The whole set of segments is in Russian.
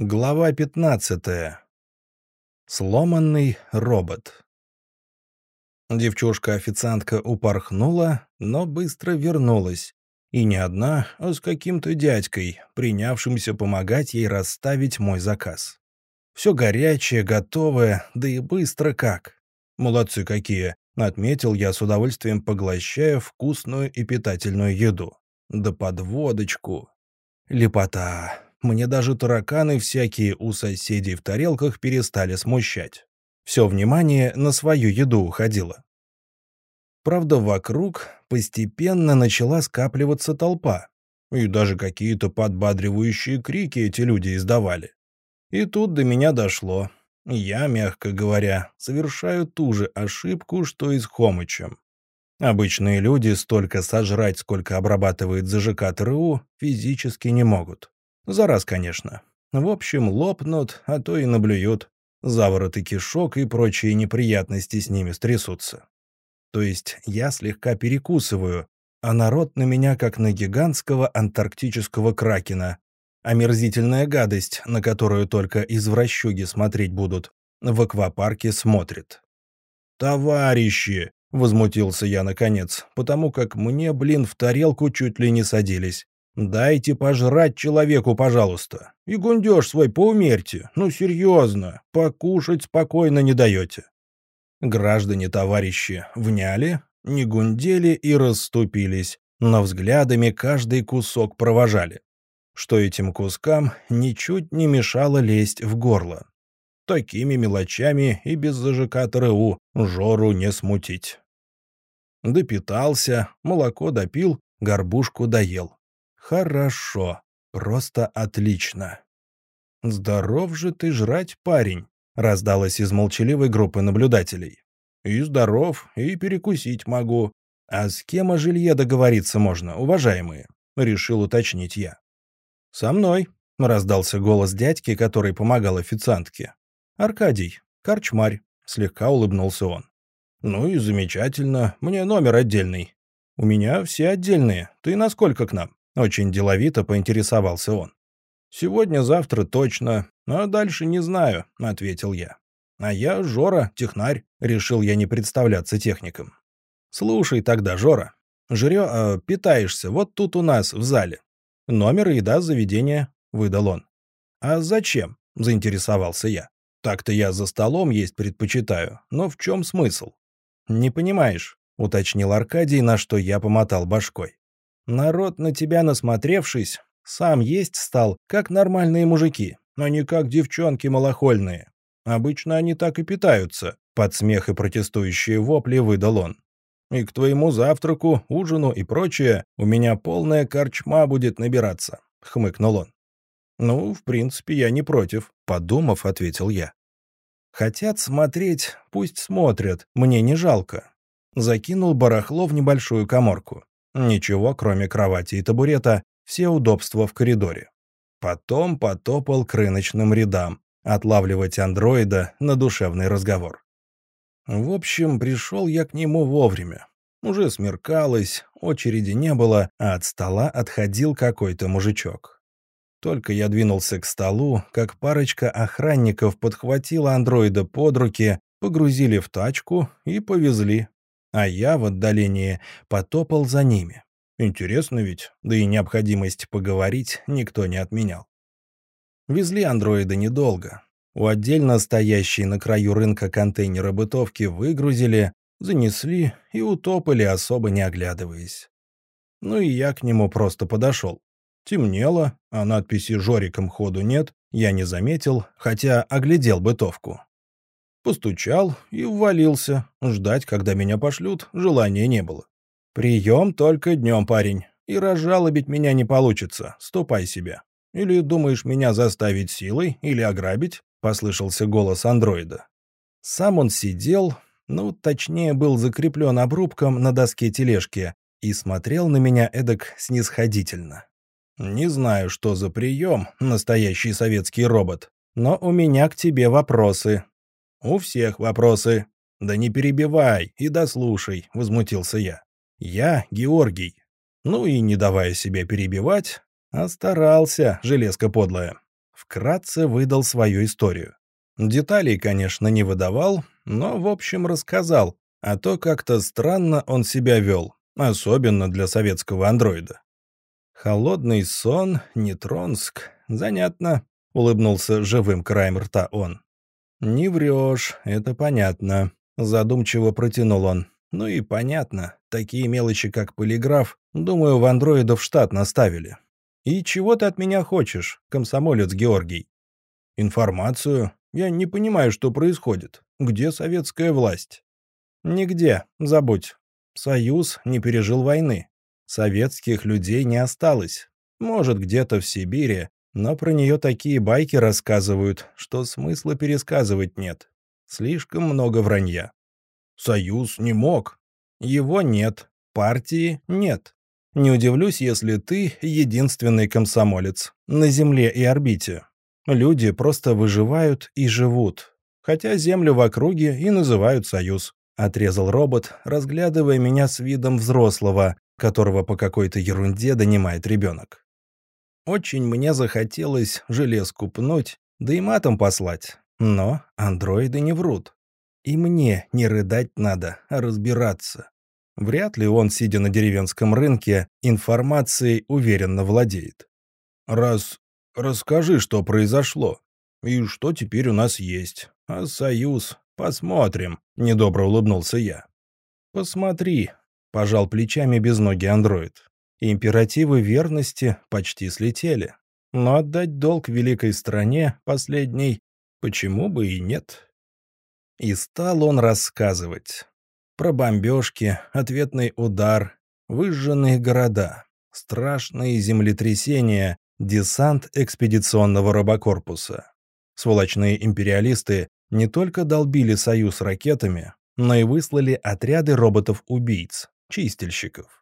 Глава 15. Сломанный робот. Девчушка-официантка упорхнула, но быстро вернулась. И не одна, а с каким-то дядькой, принявшимся помогать ей расставить мой заказ. Все горячее, готовое, да и быстро как. Молодцы какие, отметил я с удовольствием, поглощая вкусную и питательную еду. Да под водочку. Лепота. Мне даже тараканы всякие у соседей в тарелках перестали смущать. Все внимание на свою еду уходило. Правда, вокруг постепенно начала скапливаться толпа. И даже какие-то подбадривающие крики эти люди издавали. И тут до меня дошло. Я, мягко говоря, совершаю ту же ошибку, что и с Хомычем. Обычные люди столько сожрать, сколько обрабатывает ЗЖК ТРУ, физически не могут. За раз, конечно. В общем, лопнут, а то и наблюют. Завороты кишок и прочие неприятности с ними стрясутся. То есть я слегка перекусываю, а народ на меня как на гигантского антарктического кракена. Омерзительная гадость, на которую только извращуги смотреть будут, в аквапарке смотрит. «Товарищи!» — возмутился я наконец, потому как мне, блин, в тарелку чуть ли не садились. Дайте пожрать человеку, пожалуйста. И гундеж свой поумерьте. Ну, серьезно. Покушать спокойно не даете. Граждане-товарищи вняли, не гундели и расступились, но взглядами каждый кусок провожали. Что этим кускам ничуть не мешало лезть в горло. Такими мелочами и без ЗЖК ТРУ Жору не смутить. Допитался, молоко допил, горбушку доел. Хорошо, просто отлично. Здоров же ты жрать, парень, раздалось из молчаливой группы наблюдателей. И здоров, и перекусить могу. А с кем о жилье договориться можно, уважаемые? Решил уточнить я. Со мной, раздался голос дядьки, который помогал официантке. Аркадий, корчмарь, слегка улыбнулся он. Ну и замечательно, мне номер отдельный. У меня все отдельные. Ты насколько к нам? Очень деловито поинтересовался он. «Сегодня-завтра точно, а дальше не знаю», — ответил я. «А я Жора, технарь», — решил я не представляться техником. «Слушай тогда, Жора, жрё, э, питаешься вот тут у нас, в зале. Номер и еда заведения», — выдал он. «А зачем?» — заинтересовался я. «Так-то я за столом есть предпочитаю, но в чем смысл?» «Не понимаешь», — уточнил Аркадий, на что я помотал башкой. Народ на тебя насмотревшись, сам есть стал, как нормальные мужики, а не как девчонки малохольные. Обычно они так и питаются», — под смех и протестующие вопли выдал он. «И к твоему завтраку, ужину и прочее у меня полная корчма будет набираться», — хмыкнул он. «Ну, в принципе, я не против», — подумав, ответил я. «Хотят смотреть, пусть смотрят, мне не жалко». Закинул барахло в небольшую коморку. Ничего, кроме кровати и табурета, все удобства в коридоре. Потом потопал к рыночным рядам, отлавливать андроида на душевный разговор. В общем, пришел я к нему вовремя. Уже смеркалось, очереди не было, а от стола отходил какой-то мужичок. Только я двинулся к столу, как парочка охранников подхватила андроида под руки, погрузили в тачку и повезли а я в отдалении потопал за ними. Интересно ведь, да и необходимость поговорить никто не отменял. Везли андроида недолго. У отдельно стоящей на краю рынка контейнера бытовки выгрузили, занесли и утопали, особо не оглядываясь. Ну и я к нему просто подошел. Темнело, а надписи «Жориком» ходу нет, я не заметил, хотя оглядел бытовку. Постучал и ввалился. Ждать, когда меня пошлют, желания не было. «Прием только днем, парень. И разжалобить меня не получится. Ступай себе. Или думаешь меня заставить силой или ограбить?» — послышался голос андроида. Сам он сидел, ну, точнее, был закреплен обрубком на доске тележки и смотрел на меня эдак снисходительно. «Не знаю, что за прием, настоящий советский робот, но у меня к тебе вопросы», «У всех вопросы». «Да не перебивай и дослушай», — возмутился я. «Я Георгий». Ну и, не давая себя перебивать, а старался, железка подлая. вкратце выдал свою историю. Деталей, конечно, не выдавал, но, в общем, рассказал, а то как-то странно он себя вел, особенно для советского андроида. «Холодный сон, Нетронск. Занятно», — улыбнулся живым краем рта он. «Не врешь, это понятно», — задумчиво протянул он. «Ну и понятно, такие мелочи, как полиграф, думаю, в андроидов штат наставили. И чего ты от меня хочешь, комсомолец Георгий?» «Информацию. Я не понимаю, что происходит. Где советская власть?» «Нигде, забудь. Союз не пережил войны. Советских людей не осталось. Может, где-то в Сибири, но про нее такие байки рассказывают, что смысла пересказывать нет. Слишком много вранья. Союз не мог. Его нет. Партии нет. Не удивлюсь, если ты единственный комсомолец на Земле и орбите. Люди просто выживают и живут. Хотя Землю в округе и называют Союз. Отрезал робот, разглядывая меня с видом взрослого, которого по какой-то ерунде донимает ребенок. Очень мне захотелось железку пнуть, да и матом послать. Но андроиды не врут. И мне не рыдать надо, а разбираться. Вряд ли он, сидя на деревенском рынке, информацией уверенно владеет. «Раз... расскажи, что произошло. И что теперь у нас есть. А союз... посмотрим», — недобро улыбнулся я. «Посмотри», — пожал плечами без ноги андроид. Императивы верности почти слетели. Но отдать долг великой стране, последней, почему бы и нет? И стал он рассказывать. Про бомбежки, ответный удар, выжженные города, страшные землетрясения, десант экспедиционного робокорпуса. Сволочные империалисты не только долбили Союз ракетами, но и выслали отряды роботов-убийц, чистильщиков.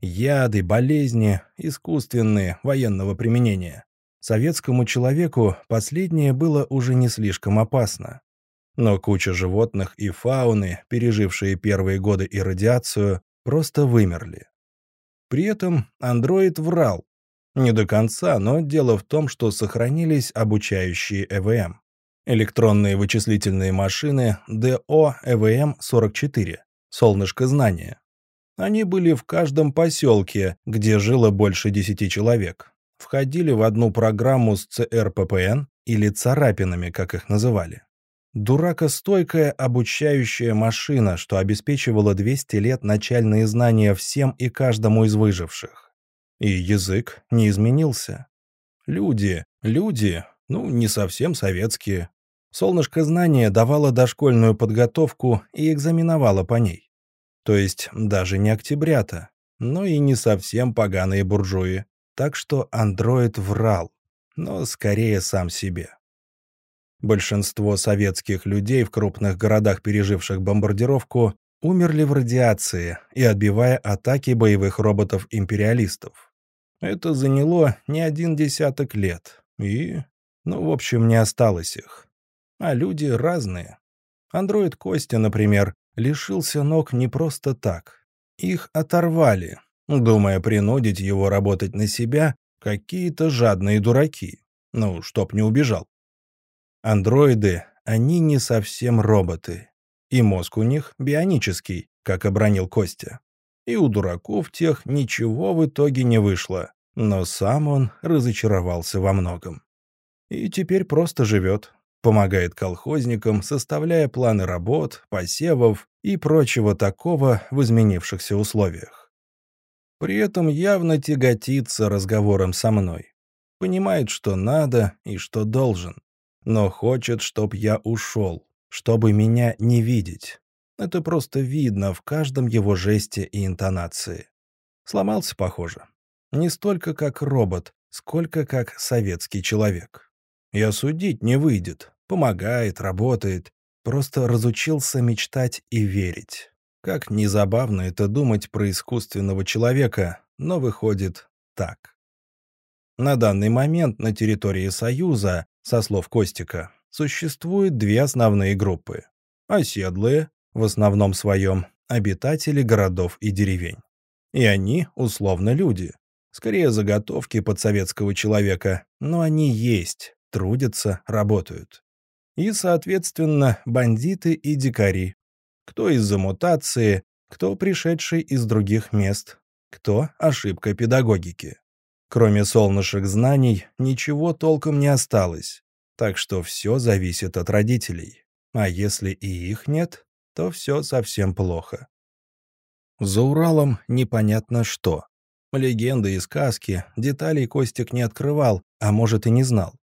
Яды, болезни, искусственные, военного применения. Советскому человеку последнее было уже не слишком опасно. Но куча животных и фауны, пережившие первые годы и радиацию, просто вымерли. При этом андроид врал. Не до конца, но дело в том, что сохранились обучающие ЭВМ. Электронные вычислительные машины ДО ЭВМ-44, солнышко знания. Они были в каждом поселке, где жило больше десяти человек. Входили в одну программу с ЦРППН или царапинами, как их называли. Дуракостойкая обучающая машина, что обеспечивала 200 лет начальные знания всем и каждому из выживших. И язык не изменился. Люди, люди, ну, не совсем советские. Солнышко знания давало дошкольную подготовку и экзаменовало по ней. То есть даже не октябрята, но и не совсем поганые буржуи. Так что андроид врал, но скорее сам себе. Большинство советских людей в крупных городах, переживших бомбардировку, умерли в радиации и отбивая атаки боевых роботов-империалистов. Это заняло не один десяток лет, и, ну, в общем, не осталось их. А люди разные. Андроид Костя, например, лишился ног не просто так. Их оторвали, думая принудить его работать на себя какие-то жадные дураки. Ну, чтоб не убежал. Андроиды, они не совсем роботы. И мозг у них бионический, как обронил Костя. И у дураков тех ничего в итоге не вышло, но сам он разочаровался во многом. И теперь просто живет, помогает колхозникам, составляя планы работ, посевов и прочего такого в изменившихся условиях. При этом явно тяготится разговором со мной. Понимает, что надо и что должен но хочет, чтоб я ушел, чтобы меня не видеть. Это просто видно в каждом его жесте и интонации. Сломался, похоже. Не столько как робот, сколько как советский человек. И осудить не выйдет. Помогает, работает. Просто разучился мечтать и верить. Как незабавно это думать про искусственного человека, но выходит так. На данный момент на территории Союза со слов Костика, существует две основные группы. Оседлые, в основном своем, обитатели городов и деревень. И они, условно, люди. Скорее, заготовки под советского человека, но они есть, трудятся, работают. И, соответственно, бандиты и дикари. Кто из-за мутации, кто пришедший из других мест, кто ошибка педагогики. Кроме солнышек знаний, ничего толком не осталось, так что все зависит от родителей. А если и их нет, то все совсем плохо. За Уралом непонятно что. Легенды и сказки, деталей Костик не открывал, а может и не знал.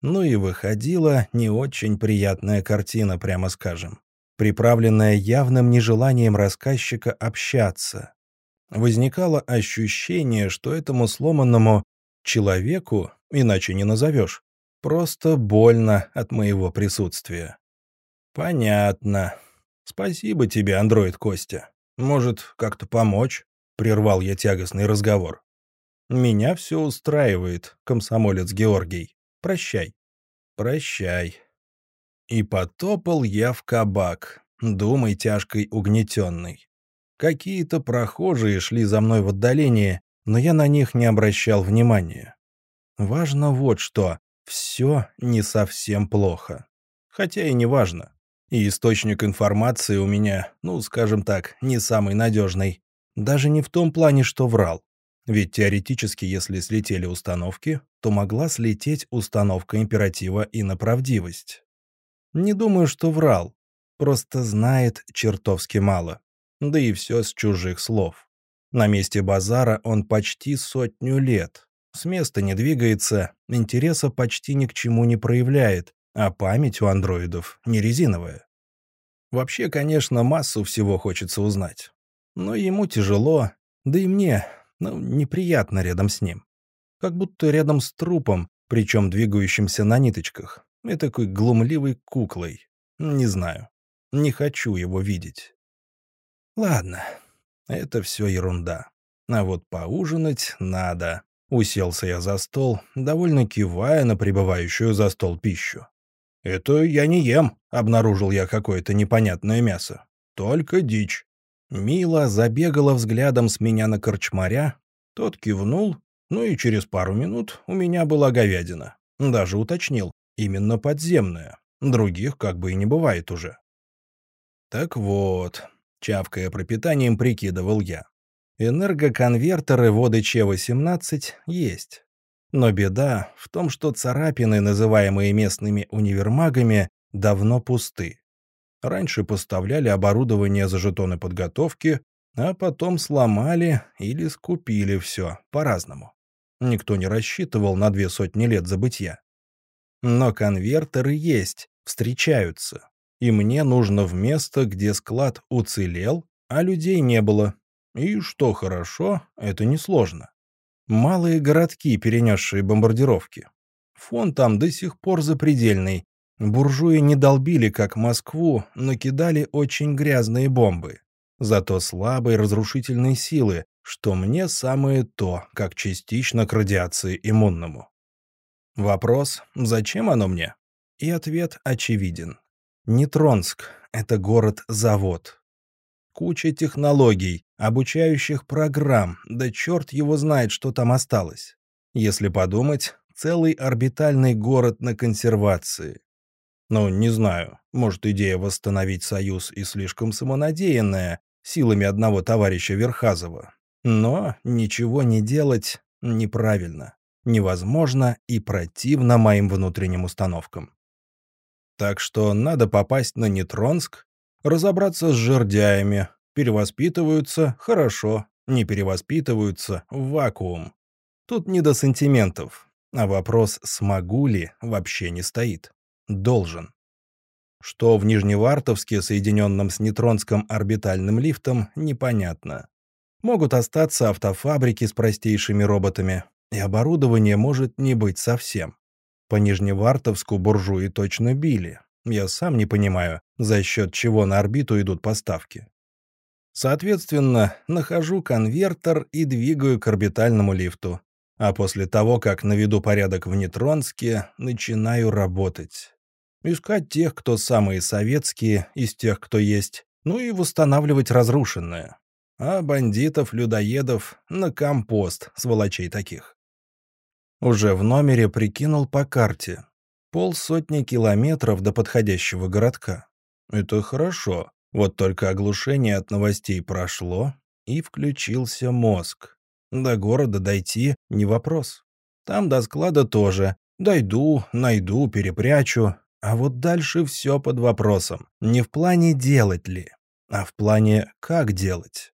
Ну и выходила не очень приятная картина, прямо скажем, приправленная явным нежеланием рассказчика общаться, возникало ощущение, что этому сломанному человеку, иначе не назовешь, просто больно от моего присутствия. «Понятно. Спасибо тебе, андроид Костя. Может, как-то помочь?» — прервал я тягостный разговор. «Меня все устраивает, комсомолец Георгий. Прощай». «Прощай». И потопал я в кабак, думой тяжкой угнетенный. Какие-то прохожие шли за мной в отдалении, но я на них не обращал внимания. Важно вот что. Все не совсем плохо. Хотя и не важно. И источник информации у меня, ну, скажем так, не самый надежный. Даже не в том плане, что врал. Ведь теоретически, если слетели установки, то могла слететь установка императива и на правдивость. Не думаю, что врал. Просто знает чертовски мало да и все с чужих слов. На месте базара он почти сотню лет. С места не двигается, интереса почти ни к чему не проявляет, а память у андроидов не резиновая. Вообще, конечно, массу всего хочется узнать. Но ему тяжело, да и мне, ну, неприятно рядом с ним. Как будто рядом с трупом, причем двигающимся на ниточках, и такой глумливой куклой. Не знаю. Не хочу его видеть. Ладно, это все ерунда. А вот поужинать надо. Уселся я за стол, довольно кивая на прибывающую за стол пищу. «Это я не ем», — обнаружил я какое-то непонятное мясо. «Только дичь». Мила забегала взглядом с меня на корчмаря, тот кивнул, ну и через пару минут у меня была говядина. Даже уточнил, именно подземная. Других как бы и не бывает уже. Так вот, Чавкая пропитанием, прикидывал я. Энергоконвертеры воды Ч-18 есть. Но беда в том, что царапины, называемые местными универмагами, давно пусты. Раньше поставляли оборудование за жетоны подготовки, а потом сломали или скупили все по-разному. Никто не рассчитывал на две сотни лет забытья. Но конвертеры есть, встречаются и мне нужно в место, где склад уцелел, а людей не было. И, что хорошо, это несложно. Малые городки, перенесшие бомбардировки. Фон там до сих пор запредельный. Буржуи не долбили, как Москву, но кидали очень грязные бомбы. Зато слабой разрушительной силы, что мне самое то, как частично к радиации иммунному. Вопрос, зачем оно мне? И ответ очевиден. Нетронск — это город-завод. Куча технологий, обучающих программ, да черт его знает, что там осталось. Если подумать, целый орбитальный город на консервации. Ну, не знаю, может, идея восстановить Союз и слишком самонадеянная, силами одного товарища Верхазова. Но ничего не делать неправильно, невозможно и противно моим внутренним установкам. Так что надо попасть на Нетронск, разобраться с жердяями, перевоспитываются – хорошо, не перевоспитываются – в вакуум. Тут не до сантиментов, а вопрос «смогу ли» вообще не стоит. Должен. Что в Нижневартовске, соединенном с Нетронском орбитальным лифтом, непонятно. Могут остаться автофабрики с простейшими роботами, и оборудование может не быть совсем. По Нижневартовску буржуи точно били. Я сам не понимаю, за счет чего на орбиту идут поставки. Соответственно, нахожу конвертер и двигаю к орбитальному лифту. А после того, как наведу порядок в Нетронске, начинаю работать. Искать тех, кто самые советские, из тех, кто есть, ну и восстанавливать разрушенное. А бандитов-людоедов на компост, сволочей таких. Уже в номере прикинул по карте. Полсотни километров до подходящего городка. Это хорошо. Вот только оглушение от новостей прошло, и включился мозг. До города дойти — не вопрос. Там до склада тоже. Дойду, найду, перепрячу. А вот дальше все под вопросом. Не в плане делать ли, а в плане как делать.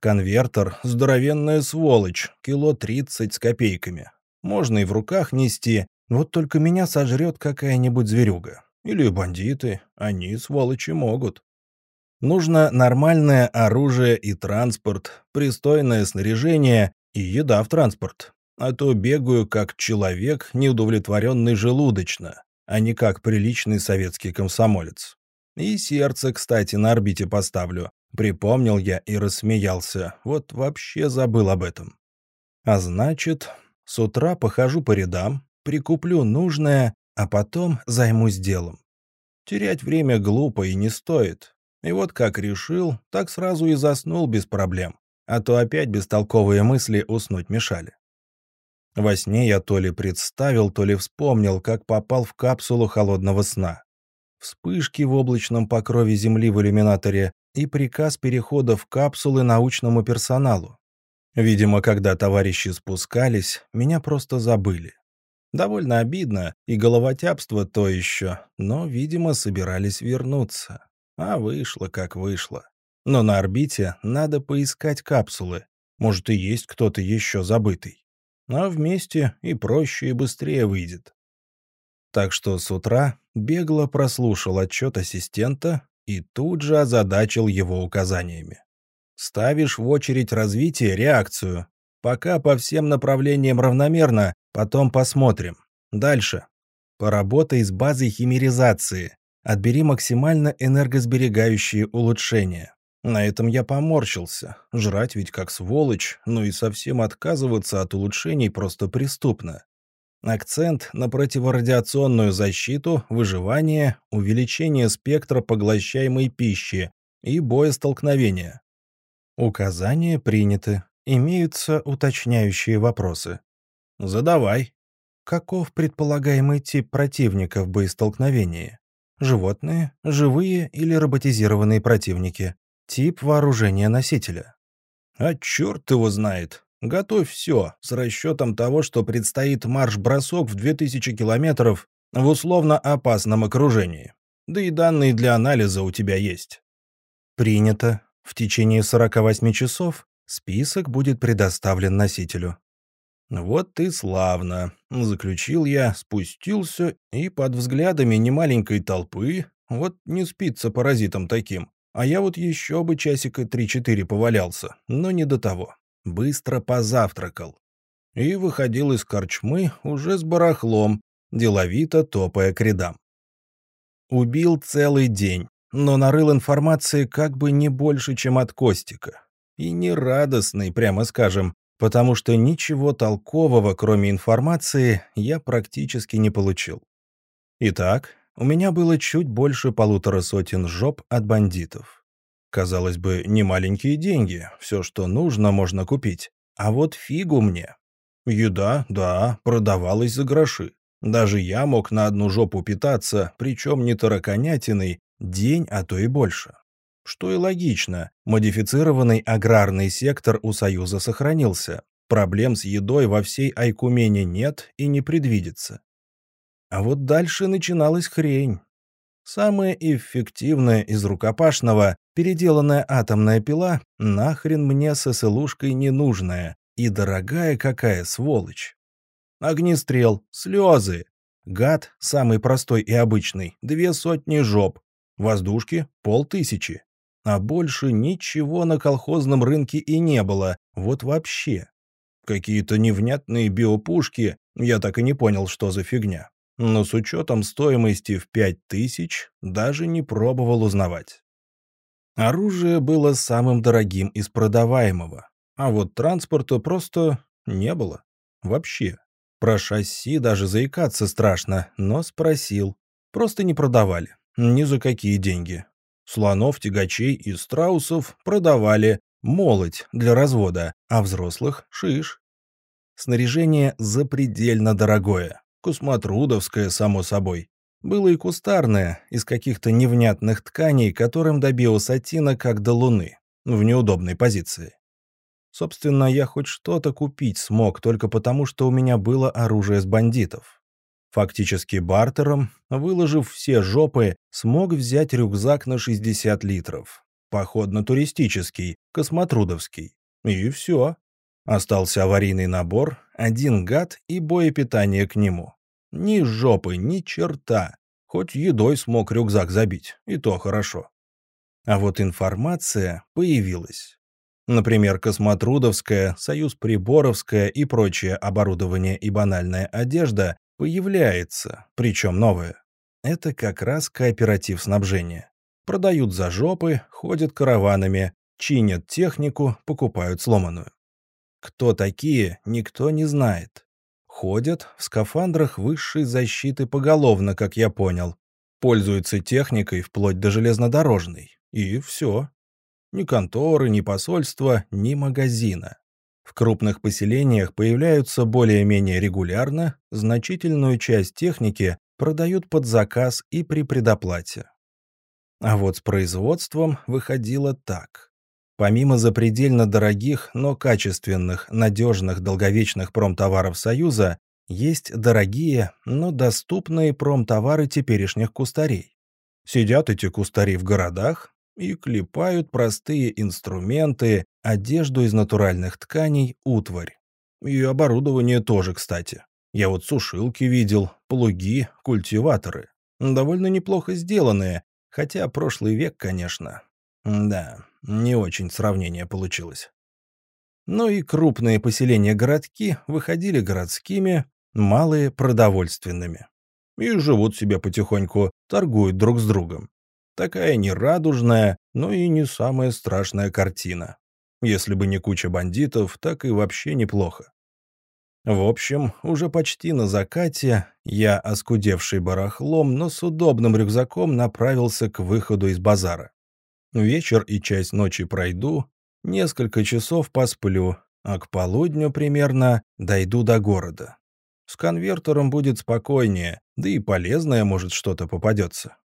Конвертер — здоровенная сволочь, кило тридцать с копейками. Можно и в руках нести, вот только меня сожрет какая-нибудь зверюга. Или бандиты, они, сволочи, могут. Нужно нормальное оружие и транспорт, пристойное снаряжение и еда в транспорт. А то бегаю как человек, неудовлетворенный желудочно, а не как приличный советский комсомолец. И сердце, кстати, на орбите поставлю. Припомнил я и рассмеялся. Вот вообще забыл об этом. А значит, с утра похожу по рядам, прикуплю нужное, а потом займусь делом. Терять время глупо и не стоит. И вот как решил, так сразу и заснул без проблем. А то опять бестолковые мысли уснуть мешали. Во сне я то ли представил, то ли вспомнил, как попал в капсулу холодного сна. Вспышки в облачном покрове Земли в иллюминаторе и приказ перехода в капсулы научному персоналу. Видимо, когда товарищи спускались, меня просто забыли. Довольно обидно, и головотяпство то еще, но, видимо, собирались вернуться. А вышло, как вышло. Но на орбите надо поискать капсулы. Может, и есть кто-то еще забытый. А вместе и проще, и быстрее выйдет. Так что с утра бегло прослушал отчет ассистента и тут же озадачил его указаниями. Ставишь в очередь развития реакцию. Пока по всем направлениям равномерно, потом посмотрим. Дальше. Поработай с базой химеризации. Отбери максимально энергосберегающие улучшения. На этом я поморщился. Жрать ведь как сволочь, но и совсем отказываться от улучшений просто преступно. Акцент на противорадиационную защиту, выживание, увеличение спектра поглощаемой пищи и боестолкновения. Указания приняты. Имеются уточняющие вопросы. Задавай. Каков предполагаемый тип противника в боестолкновении? Животные, живые или роботизированные противники? Тип вооружения носителя? А черт его знает. Готовь все, с расчетом того, что предстоит марш-бросок в 2000 километров в условно опасном окружении. Да и данные для анализа у тебя есть. Принято. В течение 48 часов список будет предоставлен носителю. Вот и славно. Заключил я, спустился и под взглядами немаленькой толпы, вот не спится паразитом таким, а я вот еще бы часика 3-4 повалялся, но не до того быстро позавтракал и выходил из корчмы уже с барахлом, деловито топая к рядам. Убил целый день, но нарыл информации как бы не больше, чем от Костика. И не радостный, прямо скажем, потому что ничего толкового, кроме информации, я практически не получил. Итак, у меня было чуть больше полутора сотен жоп от бандитов. Казалось бы, не маленькие деньги, все, что нужно, можно купить. А вот фигу мне. Еда, да, продавалась за гроши. Даже я мог на одну жопу питаться, причем не тараконятиной, день, а то и больше. Что и логично, модифицированный аграрный сектор у Союза сохранился. Проблем с едой во всей Айкумене нет и не предвидится. А вот дальше начиналась хрень. Самое эффективное из рукопашного — переделанная атомная пила — нахрен мне с СЛУшкой ненужная. И дорогая какая сволочь. Огнестрел, слезы. Гад, самый простой и обычный, две сотни жоп. Воздушки — полтысячи. А больше ничего на колхозном рынке и не было, вот вообще. Какие-то невнятные биопушки, я так и не понял, что за фигня но с учетом стоимости в 5000 даже не пробовал узнавать. Оружие было самым дорогим из продаваемого, а вот транспорта просто не было. Вообще. Про шасси даже заикаться страшно, но спросил. Просто не продавали. Ни за какие деньги. Слонов, тягачей и страусов продавали молоть для развода, а взрослых — шиш. Снаряжение запредельно дорогое Космотрудовское, само собой. Было и кустарное, из каких-то невнятных тканей, которым до биосатина как до луны, в неудобной позиции. Собственно, я хоть что-то купить смог только потому, что у меня было оружие с бандитов. Фактически бартером, выложив все жопы, смог взять рюкзак на 60 литров. Походно-туристический, космотрудовский. И все. Остался аварийный набор, один гад и боепитание к нему. Ни жопы, ни черта. Хоть едой смог рюкзак забить, и то хорошо. А вот информация появилась. Например, Космотрудовская, Союз Приборовская и прочее оборудование и банальная одежда появляется, причем новое. Это как раз кооператив снабжения. Продают за жопы, ходят караванами, чинят технику, покупают сломанную. Кто такие, никто не знает. Ходят в скафандрах высшей защиты поголовно, как я понял. Пользуются техникой вплоть до железнодорожной. И все. Ни конторы, ни посольства, ни магазина. В крупных поселениях появляются более-менее регулярно, значительную часть техники продают под заказ и при предоплате. А вот с производством выходило так. Помимо запредельно дорогих, но качественных, надежных, долговечных промтоваров Союза, есть дорогие, но доступные промтовары теперешних кустарей. Сидят эти кустари в городах и клепают простые инструменты, одежду из натуральных тканей, утварь. И оборудование тоже, кстати. Я вот сушилки видел, плуги, культиваторы. Довольно неплохо сделанные, хотя прошлый век, конечно. Да, не очень сравнение получилось. Ну и крупные поселения-городки выходили городскими, малые — продовольственными. И живут себе потихоньку, торгуют друг с другом. Такая не радужная, но и не самая страшная картина. Если бы не куча бандитов, так и вообще неплохо. В общем, уже почти на закате я, оскудевший барахлом, но с удобным рюкзаком, направился к выходу из базара. Вечер и часть ночи пройду, несколько часов посплю, а к полудню примерно дойду до города. С конвертером будет спокойнее, да и полезное может что-то попадется.